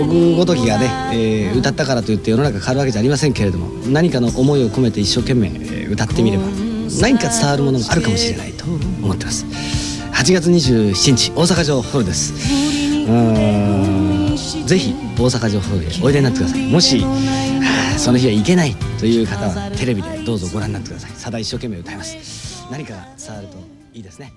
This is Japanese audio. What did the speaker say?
僕ごときがね、えー歌ったからといって世の中変わるわけじゃありませんけれども何かの思いを込めて一生懸命、えー歌ってみれば何か伝わるものがあるかもしれないと思ってます。8月27日大阪城ホールです。うーんぜひ大阪城ホールへおいでになってください。もしあその日は行けないという方はテレビでどうぞご覧になってください。さだ一生懸命歌います。何かが伝わるといいですね。